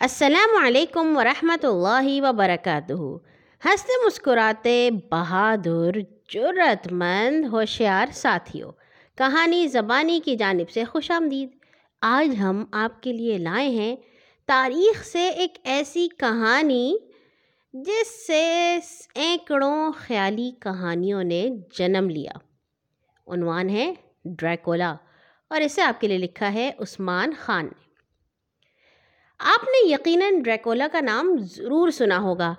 السلام علیکم ورحمۃ اللہ وبرکاتہ۔ ہنستے مسکراتے بہادر جرت مند ہوشیار ساتھیوں، کہانی زبانی کی جانب سے خوش آمدید۔ آج ہم آپ کے لیے لائے ہیں تاریخ سے ایک ایسی کہانی جس سے اینکڑوں خیالی کہانیوں نے جنم لیا۔ عنوان ہے ڈریکولا اور اسے آپ کے لیے لکھا ہے عثمان خان نے۔ آپ نے یقیناً ڈریکولا کا نام ضرور سنا ہوگا۔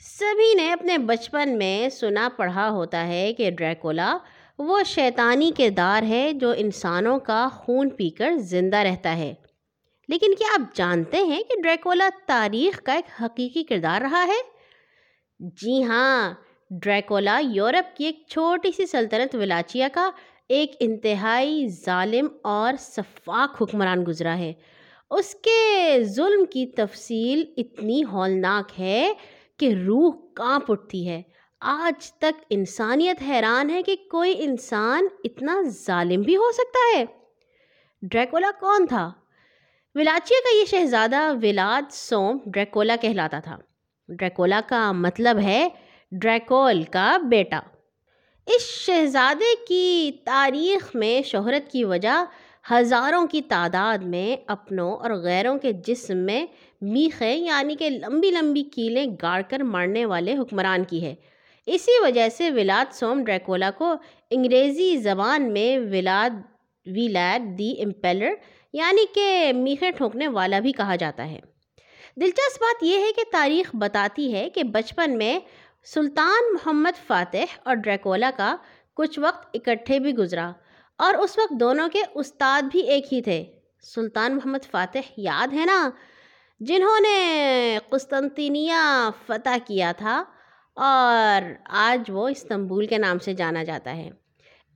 سبھی نے اپنے بچپن میں سنا پڑھا ہوتا ہے کہ ڈریکولا وہ شیطانی کردار ہے جو انسانوں کا خون پی کر زندہ رہتا ہے۔ لیکن کیا آپ جانتے ہیں کہ ڈریکولا تاریخ کا ایک حقیقی کردار رہا ہے؟ جی ہاں ڈریکولا یورپ کی ایک چھوٹی سی سلطنت ولاچیا کا ایک انتہائی ظالم اور شفاق حکمران گزرا ہے۔ اس کے ظلم کی تفصیل اتنی ہولناک ہے کہ روح کانپ اٹھتی ہے۔ آج تک انسانیت حیران ہے کہ کوئی انسان اتنا ظالم بھی ہو سکتا ہے۔ ڈریکولا کون تھا؟ ولاچیا کا یہ شہزادہ ولاد سوم ڈریکولا کہلاتا تھا۔ ڈریکولا کا مطلب ہے ڈریکول کا بیٹا۔ اس شہزادے کی تاریخ میں شہرت کی وجہ ہزاروں کی تعداد میں اپنوں اور غیروں کے جسم میں میخیں یعنی کہ لمبی لمبی کیلیں گاڑ کر مارنے والے حکمران کی ہے اسی وجہ سے ولاد سوم ڈریکولا کو انگریزی زبان میں ولاد ویلیڈ دی امپیلر یعنی کہ میخیں ٹھونکنے والا بھی کہا جاتا ہے۔ دلچسپ بات یہ ہے کہ تاریخ بتاتی ہے کہ بچپن میں سلطان محمد فاتح اور ڈریکولا کا کچھ وقت اکٹھے بھی گزرا۔ اور اس وقت دونوں کے استاد بھی ایک ہی تھے۔ سلطان محمد فاتح یاد ہے نا؟ جنہوں نے قسطنطینیہ فتح کیا تھا اور آج وہ استنبول کے نام سے جانا جاتا ہے۔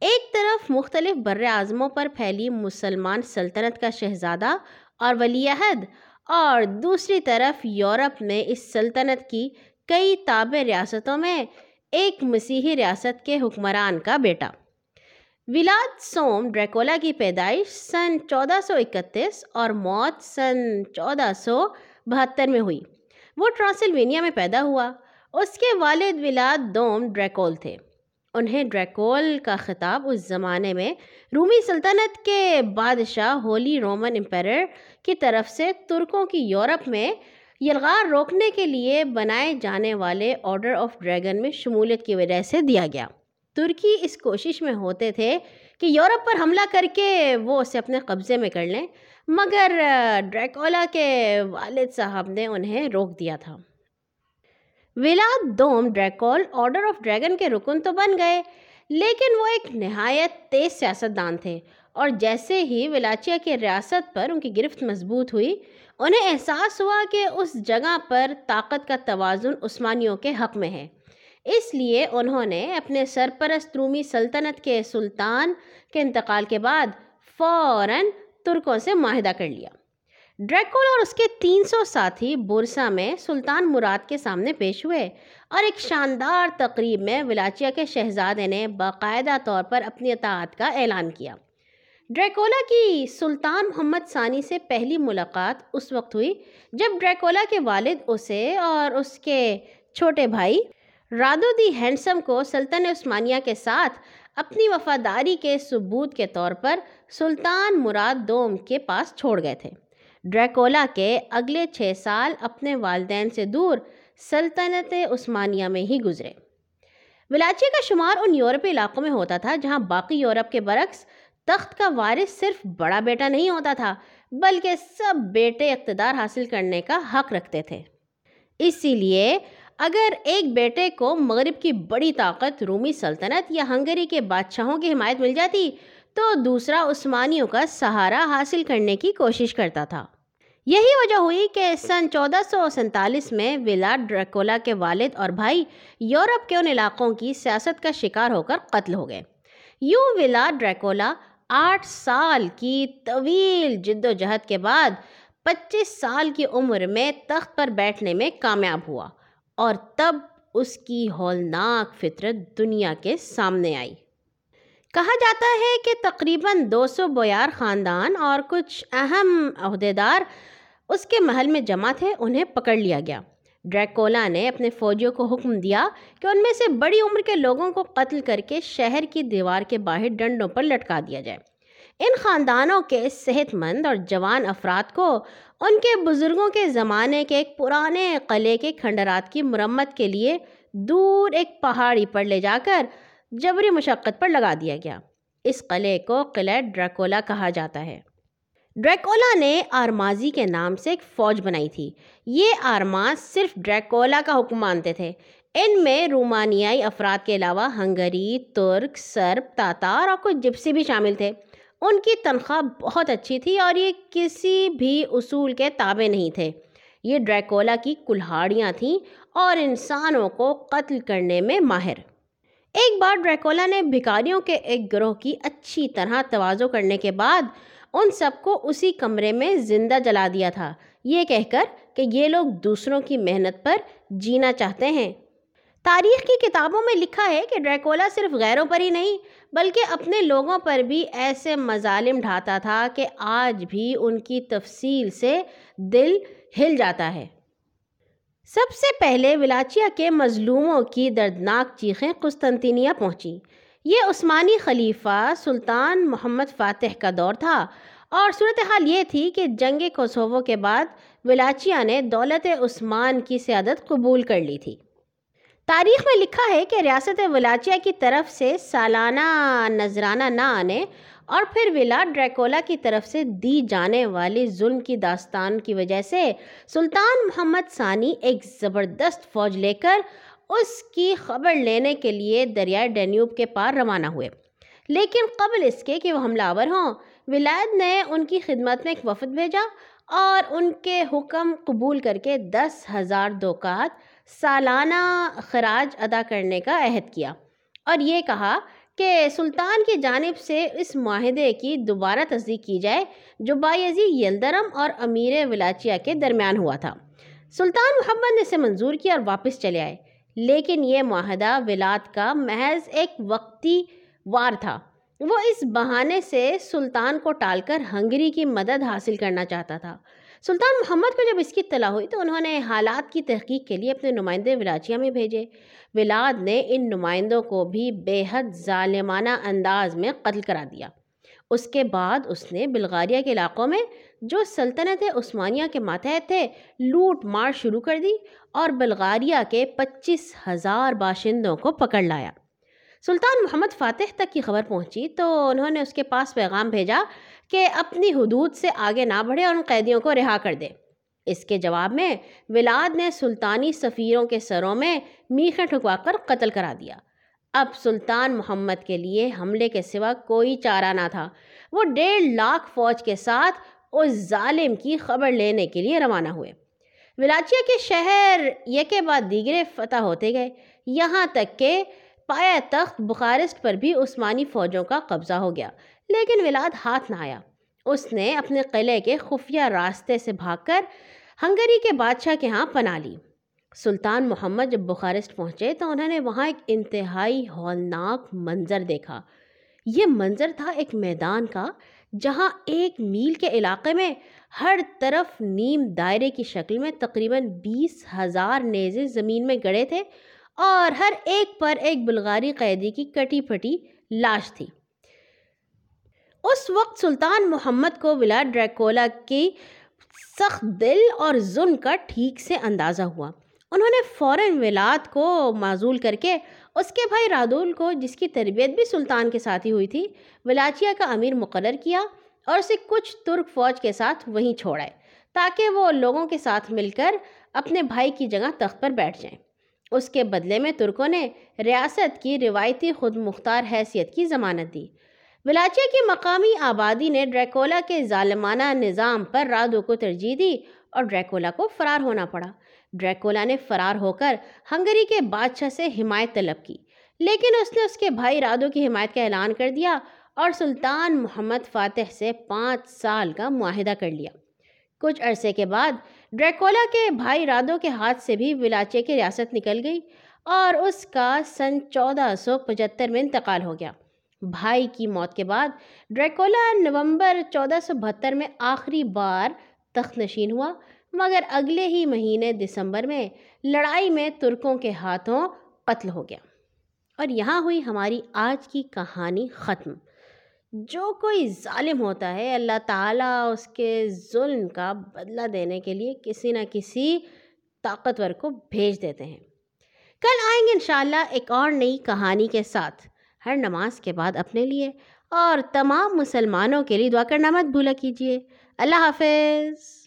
ایک طرف مختلف بر اعظموں پر پھیلی مسلمان سلطنت کا شہزادہ اور ولی عہد، اور دوسری طرف یورپ میں اس سلطنت کی کئی تابع ریاستوں میں ایک مسیحی ریاست کے حکمران کا بیٹا۔ ولاد سوم ڈریکولا کی پیدائش سن چودہ سو اکتیس اور موت سن چودہ سو بہتر میں ہوئی۔ وہ ٹرانسلوینیا میں پیدا ہوا۔ اس کے والد ولاد دوم ڈریکول تھے۔ انہیں ڈریکول کا خطاب اس زمانے میں رومی سلطنت کے بادشاہ ہولی رومن امپیرر کی طرف سے ترکوں کی یورپ میں یلغار روکنے کے لیے بنائے جانے والے آرڈر آف ڈریگن میں شمولیت کی وجہ سے دیا گیا۔ ترکی اس کوشش میں ہوتے تھے کہ یورپ پر حملہ کر کے وہ اسے اپنے قبضے میں کر لیں، مگر ڈریکولا کے والد صاحب نے انہیں روک دیا تھا۔ ولاد دوم ڈریکول آرڈر آف ڈریگن کے رکن تو بن گئے، لیکن وہ ایک نہایت تیز سیاست دان تھے۔ اور جیسے ہی ولاچیا کے ریاست پر ان کی گرفت مضبوط ہوئی، انہیں احساس ہوا کہ اس جگہ پر طاقت کا توازن عثمانیوں کے حق میں ہے۔ اس لیے انہوں نے اپنے سرپرست رومی سلطنت کے سلطان کے انتقال کے بعد فوراً ترکوں سے معاہدہ کر لیا۔ ڈریکول اور اس کے تین سو ساتھی بورسا میں سلطان مراد کے سامنے پیش ہوئے اور ایک شاندار تقریب میں ولاچیا کے شہزادے نے باقاعدہ طور پر اپنی اطاعت کا اعلان کیا۔ ڈریکولا کی سلطان محمد ثانی سے پہلی ملاقات اس وقت ہوئی جب ڈریکولا کے والد اسے اور اس کے چھوٹے بھائی رادو دی ہینڈسم کو سلطن عثمانیہ کے ساتھ اپنی وفاداری کے ثبوت کے طور پر سلطان مراد دوم کے پاس چھوڑ گئے تھے۔ ڈریکولا کے اگلے چھ سال اپنے والدین سے دور سلطنت عثمانیہ میں ہی گزرے۔ ولاچی کا شمار ان یورپی علاقوں میں ہوتا تھا جہاں باقی یورپ کے برعکس تخت کا وارث صرف بڑا بیٹا نہیں ہوتا تھا، بلکہ سب بیٹے اقتدار حاصل کرنے کا حق رکھتے تھے۔ اسی لیے اگر ایک بیٹے کو مغرب کی بڑی طاقت رومی سلطنت یا ہنگری کے بادشاہوں کی حمایت مل جاتی، تو دوسرا عثمانیوں کا سہارا حاصل کرنے کی کوشش کرتا تھا۔ یہی وجہ ہوئی کہ سن چودہ سو سینتالیس میں ولاڈ ڈریکولا کے والد اور بھائی یورپ کے ان علاقوں کی سیاست کا شکار ہو کر قتل ہو گئے۔ یوں ولاڈ ڈریکولا آٹھ سال کی طویل جد و جہد کے بعد پچیس سال کی عمر میں تخت پر بیٹھنے میں کامیاب ہوا۔ اور تب اس کی ہولناک فطرت دنیا کے سامنے آئی۔ کہا جاتا ہے کہ تقریباً دو سو بویار خاندان اور کچھ اہم عہدیدار اس کے محل میں جمع تھے، انہیں پکڑ لیا گیا۔ ڈریکولا نے اپنے فوجیوں کو حکم دیا کہ ان میں سے بڑی عمر کے لوگوں کو قتل کر کے شہر کی دیوار کے باہر ڈنڈوں پر لٹکا دیا جائے۔ ان خاندانوں کے صحت مند اور جوان افراد کو ان کے بزرگوں کے زمانے کے ایک پرانے قلعے کے کھنڈرات کی مرمت کے لیے دور ایک پہاڑی پر لے جا کر جبری مشقت پر لگا دیا گیا۔ اس قلعے کو قلعہ ڈریکولا کہا جاتا ہے۔ ڈریکولا نے آرمازی کے نام سے ایک فوج بنائی تھی۔ یہ آرماز صرف ڈریکولا کا حکم مانتے تھے۔ ان میں رومانیائی افراد کے علاوہ ہنگری، ترک، سرب، تاتار اور کچھ جپسی بھی شامل تھے۔ ان کی تنخواہ بہت اچھی تھی اور یہ کسی بھی اصول کے تابع نہیں تھے۔ یہ ڈریکولا کی کلہاڑیاں تھیں اور انسانوں کو قتل کرنے میں ماہر۔ ایک بار ڈریکولا نے بھکاریوں کے ایک گروہ کی اچھی طرح توازو کرنے کے بعد ان سب کو اسی کمرے میں زندہ جلا دیا تھا۔ یہ کہہ کر کہ یہ لوگ دوسروں کی محنت پر جینا چاہتے ہیں۔ تاریخ کی کتابوں میں لکھا ہے کہ ڈریکولا صرف غیروں پر ہی نہیں بلکہ اپنے لوگوں پر بھی ایسے مظالم ڈھاتا تھا کہ آج بھی ان کی تفصیل سے دل ہل جاتا ہے۔ سب سے پہلے ولاچیا کے مظلوموں کی دردناک چیخیں قسطنطینیہ پہنچی یہ عثمانی خلیفہ سلطان محمد فاتح کا دور تھا اور صورتحال یہ تھی کہ جنگ کوسوو کے بعد ولاچیا نے دولت عثمان کی سیادت قبول کر لی تھی۔ تاریخ میں لکھا ہے کہ ریاست ولاچیا کی طرف سے سالانہ نذرانہ نہ آنے اور پھر ولا ڈریکولا کی طرف سے دی جانے والی ظلم کی داستان کی وجہ سے سلطان محمد ثانی ایک زبردست فوج لے کر اس کی خبر لینے کے لیے دریائے ڈینیوب کے پار روانہ ہوئے۔ لیکن قبل اس کے کہ وہ حملہ آور ہوں ولاد نے ان کی خدمت میں ایک وفد بھیجا اور ان کے حکم قبول کر کے دس ہزار دوکات سالانہ خراج ادا کرنے کا عہد کیا اور یہ کہا کہ سلطان کی جانب سے اس معاہدے کی دوبارہ تصدیق کی جائے جو بایزی یلدرم اور امیر ولاچیا کے درمیان ہوا تھا۔ سلطان محمد نے اسے منظور کیا اور واپس چلے آئے۔ لیکن یہ معاہدہ ولاد کا محض ایک وقتی وار تھا۔ وہ اس بہانے سے سلطان کو ٹال کر ہنگری کی مدد حاصل کرنا چاہتا تھا۔ سلطان محمد کو جب اس کی اطلاع ہوئی تو انہوں نے حالات کی تحقیق کے لیے اپنے نمائندے ولاچیا میں بھیجے۔ ولاد نے ان نمائندوں کو بھی بے حد ظالمانہ انداز میں قتل کرا دیا۔ اس کے بعد اس نے بلغاریہ کے علاقوں میں، جو سلطنت عثمانیہ کے ماتحت تھے، لوٹ مار شروع کر دی اور بلغاریہ کے پچیس ہزار باشندوں کو پکڑ لایا۔ سلطان محمد فاتح تک کی خبر پہنچی تو انہوں نے اس کے پاس پیغام بھیجا کہ اپنی حدود سے آگے نہ بڑھے اور ان قیدیوں کو رہا کر دے۔ اس کے جواب میں ولاد نے سلطانی سفیروں کے سروں میں میخیں ٹھکوا کر قتل کرا دیا۔ اب سلطان محمد کے لیے حملے کے سوا کوئی چارہ نہ تھا۔ وہ ڈیڑھ لاکھ فوج کے ساتھ اس ظالم کی خبر لینے کے لیے روانہ ہوئے۔ ولاچیا کے شہر یکے بعد دیگرے فتح ہوتے گئے۔ یہاں تک کہ پایا تخت بخارسٹ پر بھی عثمانی فوجوں کا قبضہ ہو گیا، لیکن ولاد ہاتھ نہ آیا۔ اس نے اپنے قلعے کے خفیہ راستے سے بھاگ کر ہنگری کے بادشاہ کے ہاں پناہ لی۔ سلطان محمد جب بخارسٹ پہنچے تو انہوں نے وہاں ایک انتہائی ہولناک منظر دیکھا۔ یہ منظر تھا ایک میدان کا، جہاں ایک میل کے علاقے میں ہر طرف نیم دائرے کی شکل میں تقریباً بیس ہزار نیزے زمین میں گڑے تھے۔ اور ہر ایک پر ایک بلغاری قیدی کی کٹی پھٹی لاش تھی۔ اس وقت سلطان محمد کو ولا ڈریکولا کی سخت دل اور ظلم کا ٹھیک سے اندازہ ہوا۔ انہوں نے فوراً ولاد کو معذول کر کے اس کے بھائی رادول کو، جس کی تربیت بھی سلطان کے ساتھ ہی ہوئی تھی، ولاچیا کا امیر مقرر کیا اور اسے کچھ ترک فوج کے ساتھ وہیں چھوڑائے تاکہ وہ لوگوں کے ساتھ مل کر اپنے بھائی کی جگہ تخت پر بیٹھ جائیں۔ اس کے بدلے میں ترکوں نے ریاست کی روایتی خود مختار حیثیت کی ضمانت دی۔ ولاچیا کی مقامی آبادی نے ڈریکولا کے ظالمانہ نظام پر رادو کو ترجیح دی اور ڈریکولا کو فرار ہونا پڑا۔ ڈریکولا نے فرار ہو کر ہنگری کے بادشاہ سے حمایت طلب کی، لیکن اس نے اس کے بھائی رادو کی حمایت کا اعلان کر دیا اور سلطان محمد فاتح سے پانچ سال کا معاہدہ کر لیا۔ کچھ عرصے کے بعد ڈریکولا کے بھائی رادو کے ہاتھ سے بھی ولاچے کی ریاست نکل گئی اور اس کا سن چودہ سو پچہتر میں انتقال ہو گیا۔ بھائی کی موت کے بعد ڈریکولا نومبر چودہ سو بہتر میں آخری بار تخت نشین ہوا، مگر اگلے ہی مہینے دسمبر میں لڑائی میں ترکوں کے ہاتھوں قتل ہو گیا۔ اور یہاں ہوئی ہماری آج کی کہانی ختم۔ جو کوئی ظالم ہوتا ہے، اللہ تعالیٰ اس کے ظلم کا بدلہ دینے کے لیے کسی نہ کسی طاقتور کو بھیج دیتے ہیں۔ کل آئیں گے انشاءاللہ ایک اور نئی کہانی کے ساتھ۔ ہر نماز کے بعد اپنے لیے اور تمام مسلمانوں کے لیے دعا کرنا مت بھولا کیجیے۔ اللہ حافظ۔